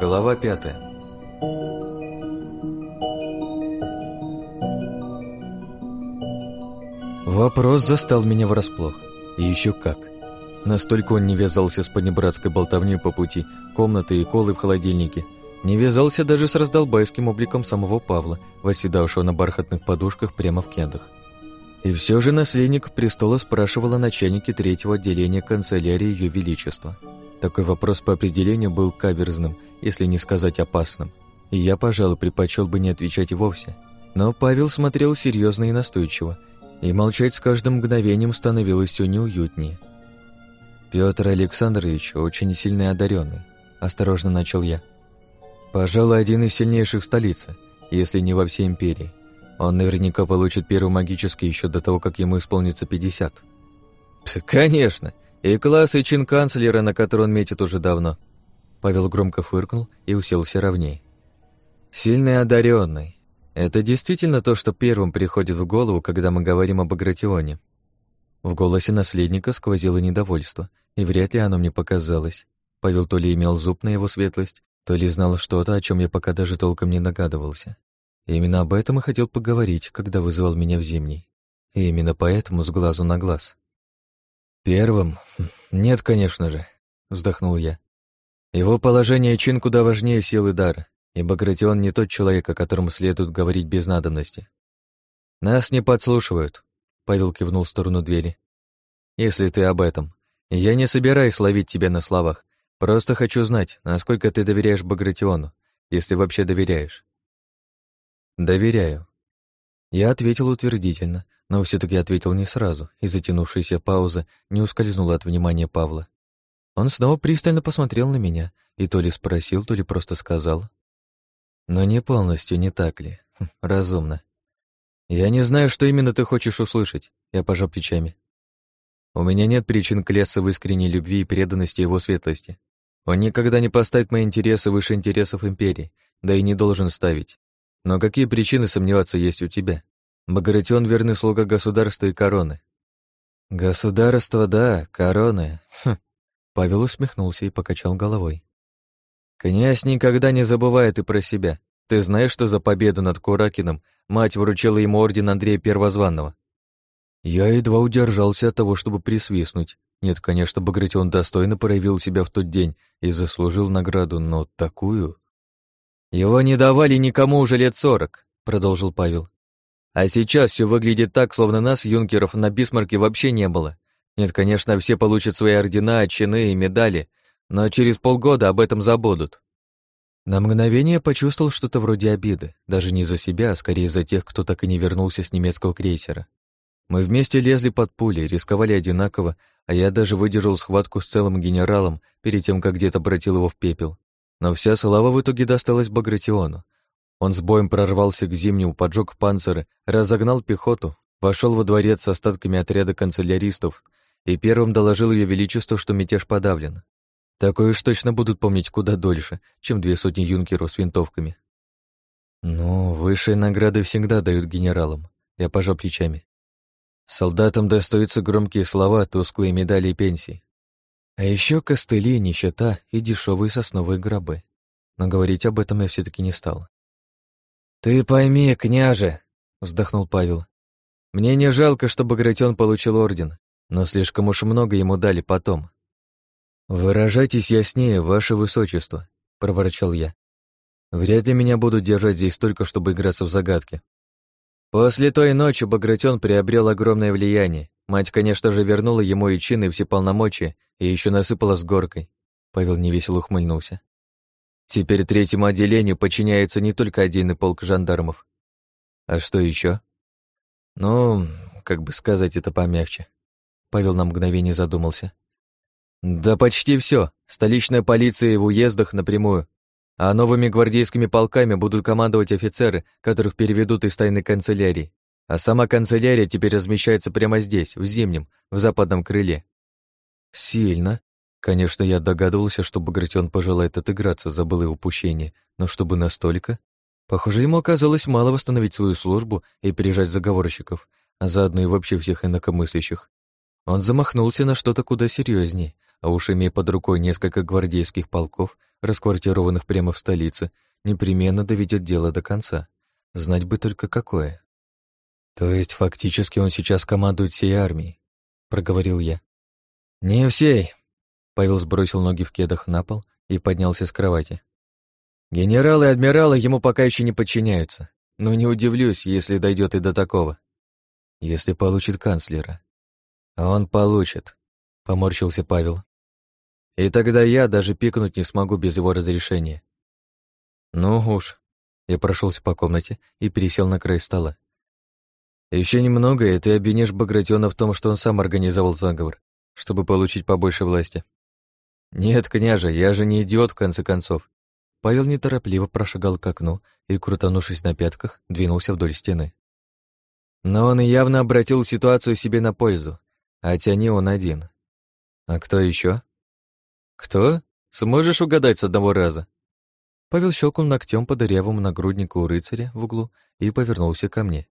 Глава пятая Вопрос застал меня врасплох. И еще как. Настолько он не вязался с понебратской болтовней по пути, комнаты и колы в холодильнике. Не вязался даже с раздолбайским обликом самого Павла, восседавшего на бархатных подушках прямо в кендах. И все же наследник престола спрашивал о начальнике третьего отделения канцелярии Ее Величества. Такой вопрос по определению был каверзным, если не сказать опасным. И я, пожалуй, предпочел бы не отвечать вовсе. Но Павел смотрел серьезно и настойчиво, и молчать с каждым мгновением становилось все неуютнее. Петр Александрович очень сильный одаренный, осторожно начал я. Пожалуй, один из сильнейших в столице, если не во всей империи. Он наверняка получит первый магический еще до того, как ему исполнится 50. Конечно, и класс, и чин канцлера, на который он метит уже давно. Павел громко фыркнул и уселся ровнее. Сильный одаренный. Это действительно то, что первым приходит в голову, когда мы говорим об Агратионе. В голосе наследника сквозило недовольство, и вряд ли оно мне показалось. Павел то ли имел зуб на его светлость, то ли знал что-то, о чем я пока даже толком не догадывался. Именно об этом и хотел поговорить, когда вызывал меня в зимний. И именно поэтому с глазу на глаз. «Первым? Нет, конечно же», — вздохнул я. «Его положение и чин куда важнее силы дара, и Багратион не тот человек, о котором следует говорить без надобности. Нас не подслушивают, Павел кивнул в сторону двери. Если ты об этом. Я не собираюсь ловить тебя на словах. Просто хочу знать, насколько ты доверяешь Багратиону, если вообще доверяешь. Доверяю. Я ответил утвердительно, но все таки ответил не сразу, и затянувшаяся пауза не ускользнула от внимания Павла. Он снова пристально посмотрел на меня и то ли спросил, то ли просто сказал. Но не полностью, не так ли? Хм, разумно. Я не знаю, что именно ты хочешь услышать. Я пожал плечами. У меня нет причин клясться в искренней любви и преданности его светлости. Он никогда не поставит мои интересы выше интересов империи, да и не должен ставить. Но какие причины сомневаться есть у тебя? Багратион — верный слуга государства и короны. Государство, да, короны. Хм. Павел усмехнулся и покачал головой. Князь никогда не забывает и про себя. Ты знаешь, что за победу над Куракиным мать вручила ему орден Андрея Первозванного? Я едва удержался от того, чтобы присвистнуть. Нет, конечно, Багратион достойно проявил себя в тот день и заслужил награду, но такую... «Его не давали никому уже лет сорок», — продолжил Павел. «А сейчас все выглядит так, словно нас, юнкеров, на Бисмарке вообще не было. Нет, конечно, все получат свои ордена, чины и медали, но через полгода об этом забудут. На мгновение почувствовал что-то вроде обиды, даже не за себя, а скорее за тех, кто так и не вернулся с немецкого крейсера. Мы вместе лезли под пули, рисковали одинаково, а я даже выдержал схватку с целым генералом перед тем, как где-то обратил его в пепел. Но вся слава в итоге досталась Багратиону. Он с боем прорвался к зимнему, поджег панциры, разогнал пехоту, вошел во дворец с остатками отряда канцеляристов и первым доложил ее величеству, что мятеж подавлен. Такое уж точно будут помнить куда дольше, чем две сотни юнкеров с винтовками. Ну, высшие награды всегда дают генералам. Я пожал плечами. Солдатам достаются громкие слова, тусклые медали и пенсии. А еще костыли, нищета и дешевые сосновые гробы. Но говорить об этом я все таки не стал. «Ты пойми, княже!» — вздохнул Павел. «Мне не жалко, что Багратион получил орден, но слишком уж много ему дали потом. «Выражайтесь яснее, ваше высочество», — проворчал я. «Вряд ли меня будут держать здесь только, чтобы играться в загадки». После той ночи Багратион приобрел огромное влияние. Мать, конечно же, вернула ему и чины, и все полномочия, и еще насыпала с горкой. Павел невесело ухмыльнулся. Теперь третьему отделению подчиняется не только отдельный полк жандармов. А что еще? Ну, как бы сказать это помягче. Павел на мгновение задумался. Да почти все. Столичная полиция в уездах напрямую. А новыми гвардейскими полками будут командовать офицеры, которых переведут из тайной канцелярии. А сама канцелярия теперь размещается прямо здесь, в Зимнем, в западном крыле. Сильно. Конечно, я догадывался, что Багратион пожелает отыграться за былые упущения, но чтобы настолько? Похоже, ему оказалось мало восстановить свою службу и пережать заговорщиков, а заодно и вообще всех инакомыслящих. Он замахнулся на что-то куда серьезнее, а уж имея под рукой несколько гвардейских полков, расквартированных прямо в столице, непременно доведет дело до конца. Знать бы только какое. То есть фактически он сейчас командует всей армией, проговорил я. Не всей. Павел сбросил ноги в кедах на пол и поднялся с кровати. Генералы и адмиралы ему пока еще не подчиняются, но не удивлюсь, если дойдет и до такого. Если получит канцлера. Он получит, поморщился Павел. И тогда я даже пикнуть не смогу без его разрешения. Ну уж. Я прошелся по комнате и пересел на край стола. Еще немного, и ты обвинишь Багратиона в том, что он сам организовал заговор, чтобы получить побольше власти. Нет, княже, я же не идиот, в конце концов. Павел неторопливо прошагал к окну и, крутанувшись на пятках, двинулся вдоль стены. Но он явно обратил ситуацию себе на пользу, а тяни он один. А кто еще? Кто? Сможешь угадать с одного раза? Павел щелкнул ногтем по дырявому нагруднику у рыцаря в углу и повернулся ко мне.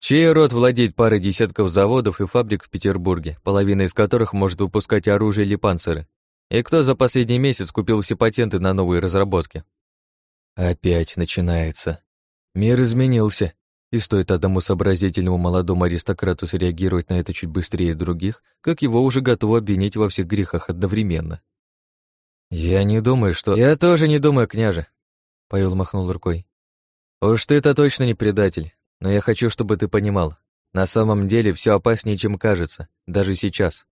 Чей род владеет парой десятков заводов и фабрик в Петербурге, половина из которых может выпускать оружие или панциры? И кто за последний месяц купил все патенты на новые разработки? Опять начинается. Мир изменился, и стоит одному сообразительному молодому аристократу среагировать на это чуть быстрее других, как его уже готовы обвинить во всех грехах одновременно. «Я не думаю, что...» «Я тоже не думаю, княже», — Павел махнул рукой. «Уж ты-то точно не предатель. Но я хочу, чтобы ты понимал, на самом деле все опаснее, чем кажется, даже сейчас.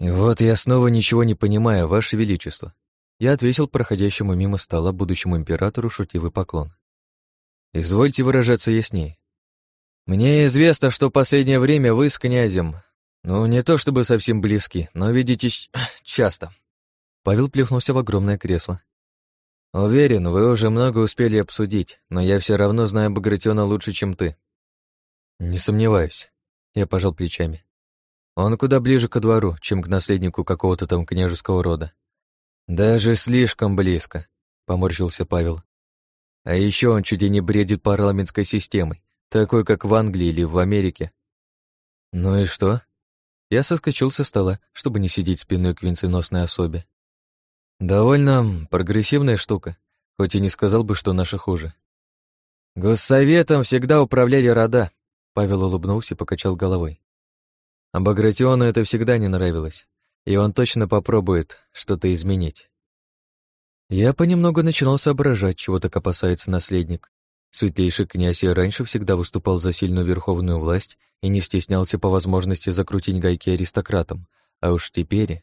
И вот я снова ничего не понимаю, Ваше Величество. Я отвесил проходящему мимо стола будущему императору шутивый поклон. Извольте выражаться яснее. Мне известно, что в последнее время вы с князем, ну, не то чтобы совсем близки, но видитесь часто. Павел плюхнулся в огромное кресло. Уверен, вы уже много успели обсудить, но я все равно знаю Багратиона лучше, чем ты. Не сомневаюсь. Я пожал плечами. Он куда ближе ко двору, чем к наследнику какого-то там княжеского рода. Даже слишком близко, поморщился Павел. А еще он чуть и не бредит парламентской системой, такой, как в Англии или в Америке. Ну и что? Я соскочил со стола, чтобы не сидеть спиной к венценосной особе. Довольно прогрессивная штука, хоть и не сказал бы, что наша хуже. Госсоветом всегда управляли рода, Павел улыбнулся и покачал головой. А Багратиону это всегда не нравилось, и он точно попробует что-то изменить. Я понемногу начинал соображать, чего так опасается наследник. Светлейший князь и раньше всегда выступал за сильную верховную власть и не стеснялся по возможности закрутить гайки аристократам, а уж теперь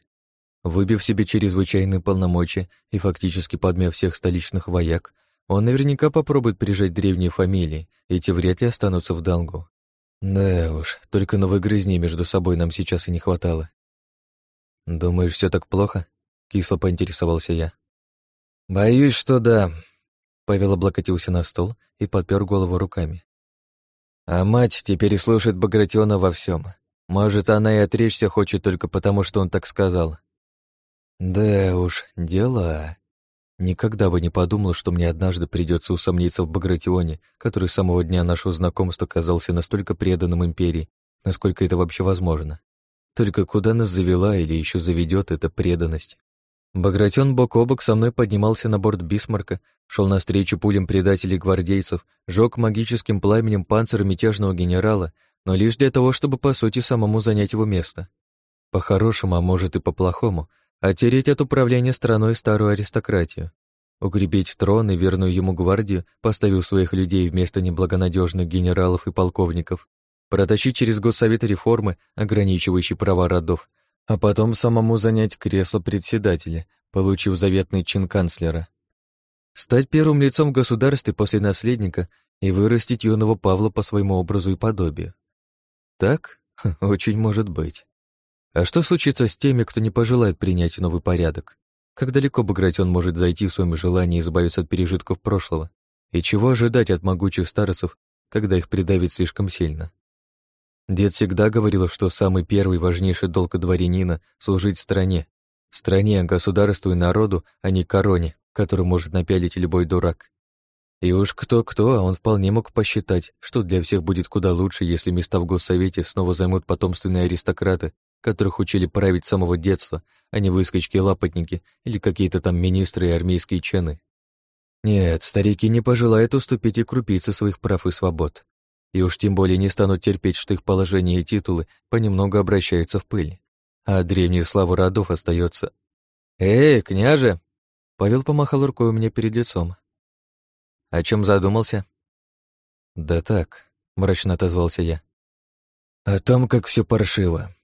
Выбив себе чрезвычайные полномочия и фактически подмяв всех столичных вояк, он наверняка попробует прижать древние фамилии, и те вряд ли останутся в долгу. Да уж, только новой грызни между собой нам сейчас и не хватало. «Думаешь, все так плохо?» — кисло поинтересовался я. «Боюсь, что да», — Павел облокотился на стол и подпер голову руками. «А мать теперь слушает Багратиона во всем. Может, она и отречься хочет только потому, что он так сказал. Да уж, дела. Никогда бы не подумал, что мне однажды придется усомниться в Багратионе, который с самого дня нашего знакомства казался настолько преданным империи, насколько это вообще возможно. Только куда нас завела или еще заведет эта преданность? Багратион бок о бок со мной поднимался на борт Бисмарка, шел навстречу пулям предателей гвардейцев, жег магическим пламенем панцирь мятежного генерала, но лишь для того, чтобы, по сути, самому занять его место. По-хорошему, а может и по-плохому, Оттереть от управления страной старую аристократию. Укрепить трон и верную ему гвардию, поставив своих людей вместо неблагонадежных генералов и полковников. Протащить через госсовет реформы, ограничивающие права родов, а потом самому занять кресло председателя, получив заветный чин канцлера. Стать первым лицом в государстве после наследника и вырастить юного Павла по своему образу и подобию. Так? Очень может быть. А что случится с теми, кто не пожелает принять новый порядок? Как далеко Багратион может зайти в своем желании избавиться от пережитков прошлого? И чего ожидать от могучих старцев, когда их придавит слишком сильно? Дед всегда говорил, что самый первый важнейший долг дворянина — служить стране. Стране, государству и народу, а не короне, которую может напялить любой дурак. И уж кто-кто, а он вполне мог посчитать, что для всех будет куда лучше, если места в госсовете снова займут потомственные аристократы, которых учили править с самого детства, а не выскочки-лапотники или какие-то там министры и армейские чены. Нет, старики не пожелают уступить и крупицы своих прав и свобод. И уж тем более не станут терпеть, что их положение и титулы понемногу обращаются в пыль. А древняя слава родов остается. «Эй, княже!» Павел помахал рукой у меня перед лицом. «О чем задумался?» «Да так», — мрачно отозвался я. «О том, как все паршиво».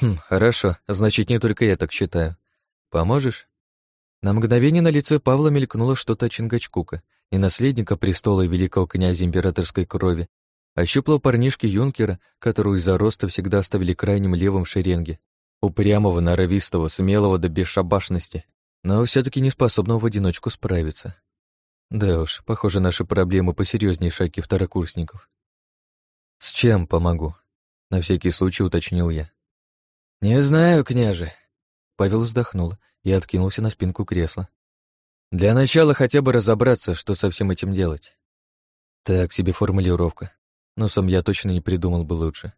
«Хм, хорошо, значит, не только я так считаю. Поможешь?» На мгновение на лице Павла мелькнуло что-то Чингачкука, и наследника престола и великого князя императорской крови, ощупал парнишки юнкера, которую из-за роста всегда оставили крайним левым в шеренге, упрямого, норовистого, смелого до бесшабашности, но все таки не способного в одиночку справиться. Да уж, похоже, наши проблемы посерьезнее шайки второкурсников. «С чем помогу?» — на всякий случай уточнил я. «Не знаю, княже». Павел вздохнул и откинулся на спинку кресла. «Для начала хотя бы разобраться, что со всем этим делать». Так себе формулировка. Но сам я точно не придумал бы лучше.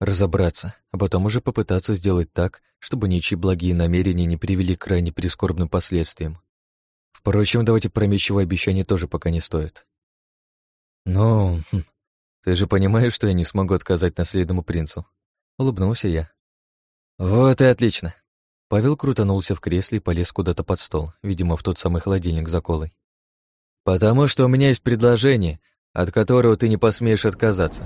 Разобраться, а потом уже попытаться сделать так, чтобы ничьи благие намерения не привели к крайне прискорбным последствиям. Впрочем, давайте про мечевое обещание тоже пока не стоит. Но хм, ты же понимаешь, что я не смогу отказать наследному принцу. Улыбнулся я. Вот и отлично. Павел крутанулся в кресле и полез куда-то под стол, видимо, в тот самый холодильник за колой. «Потому что у меня есть предложение, от которого ты не посмеешь отказаться».